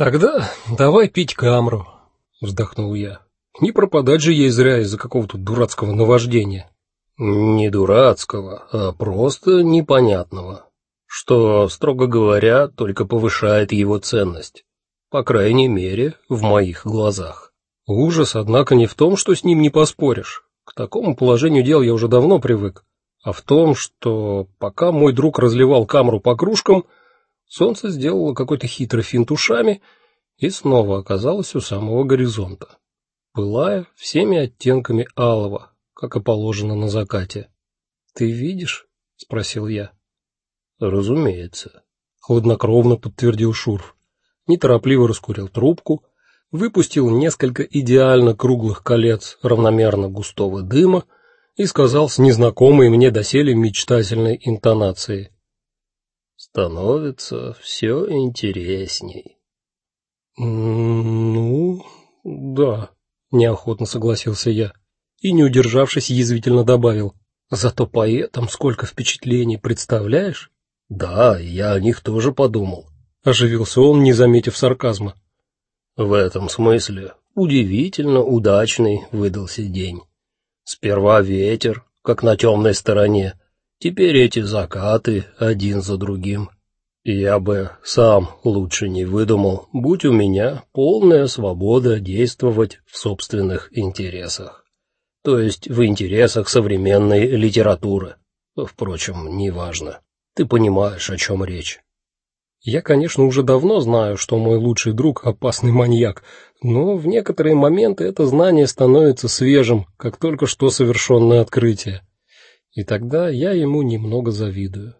Тогда давай пить камру, вздохнул я. Не пропадать же ей зря из-за какого-то дурацкого наваждения. Не дурацкого, а просто непонятного, что, строго говоря, только повышает его ценность, по крайней мере, в моих глазах. Ужас, однако, не в том, что с ним не поспоришь. К такому положению дел я уже давно привык, а в том, что пока мой друг разливал камру по кружкам, солнце сделало какой-то хитрый финт ушами и снова оказалось у самого горизонта, пылая всеми оттенками алого, как и положено на закате. "Ты видишь?" спросил я. "Разумеется", хладнокровно подтвердил Шурф. Неторопливо раскурил трубку, выпустил несколько идеально круглых колец равномерно густого дыма и сказал с незнакомой мне доселе мечтательной интонацией: "Становится все интересней". Ну, да, неохотно согласился я и, не удержавшись, язвительно добавил: "Зато поэтам сколько впечатлений, представляешь?" "Да, я о них тоже подумал", оживился он, не заметив сарказма. В этом смысле удивительно удачный выдался день. Сперва ветер, как на темной стороне, теперь эти закаты один за другим. Я бы сам лучше не выдумал, будь у меня полная свобода действовать в собственных интересах то есть в интересах современной литературы. Впрочем, неважно. Ты понимаешь, о чем речь. Я, конечно, уже давно знаю, что мой лучший друг опасный маньяк, но в некоторые моменты это знание становится свежим, как только что совершенное открытие. И тогда я ему немного завидую.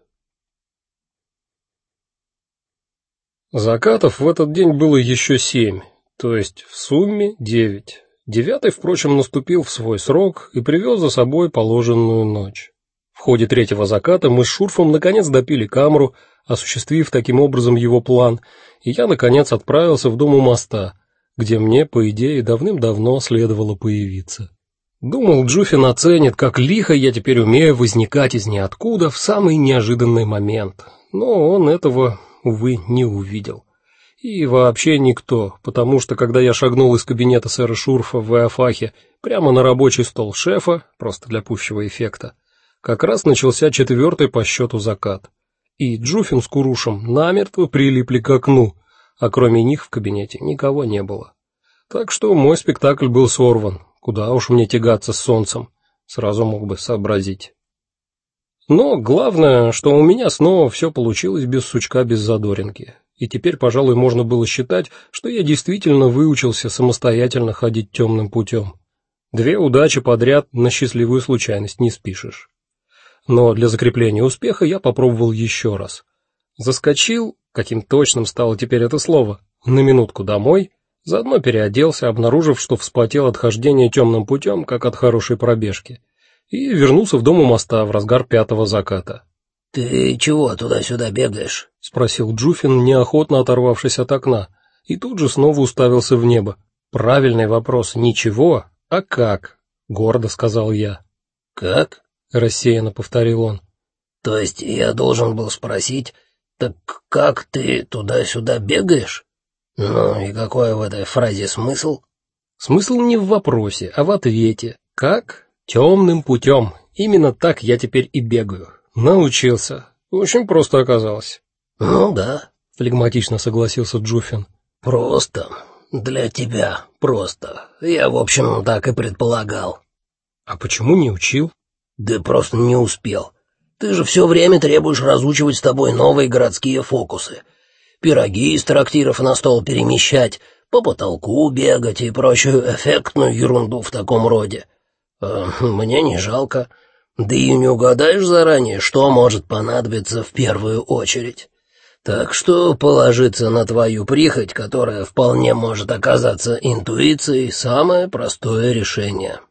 Закатов в этот день было еще семь, то есть в сумме девять. Девятый, впрочем, наступил в свой срок и привез за собой положенную ночь. В ходе третьего заката мы с Шурфом наконец допили камеру, осуществив таким образом его план, и я наконец отправился в дом у моста, где мне, по идее, давным-давно следовало появиться. Думал, Джуфин оценит, как лихо я теперь умею возникать из ниоткуда в самый неожиданный момент. Но он этого увы не увидел и вообще никто, потому что когда я шагнул из кабинета сэра Шурфа в Эофахе прямо на рабочий стол шефа, просто для пущего эффекта, как раз начался четвертый по счету закат. И Джуфин с Курушем намертво прилипли к окну, а кроме них в кабинете никого не было. Так что мой спектакль был сорван. Куда уж мне тягаться с солнцем, сразу мог бы сообразить. Но главное, что у меня снова все получилось без сучка, без задоринки и теперь, пожалуй, можно было считать, что я действительно выучился самостоятельно ходить темным путем. Две удачи подряд на счастливую случайность не спишешь. Но для закрепления успеха я попробовал еще раз. Заскочил, каким точным стало теперь это слово, на минутку домой, заодно переоделся, обнаружив, что вспотел от хождения темным путем, как от хорошей пробежки, и вернулся в дом у моста в разгар пятого заката. Ты чего туда-сюда бегаешь? спросил Джуфин, неохотно оторвавшись от окна, и тут же снова уставился в небо. Правильный вопрос ничего, а как? гордо сказал я. Как? рассеянно повторил он. То есть я должен был спросить, так как ты туда-сюда бегаешь? Ну и какой в этой фразе смысл? Смысл не в вопросе, а в ответе. Как? Темным путем. Именно так я теперь и бегаю. Научился. Очень просто оказалось. Ну да, флегматично согласился Джуфин. Просто. Для тебя просто. Я, в общем, так и предполагал. А почему не учил? Да просто не успел. Ты же все время требуешь разучивать с тобой новые городские фокусы. Пироги из трактиров на стол перемещать, по потолку бегать и прочую эффектную ерунду в таком роде. А, мне не жалко. Да и не угадаешь заранее, что может понадобиться в первую очередь. Так что положиться на твою прихоть, которая вполне может оказаться интуицией, самое простое решение.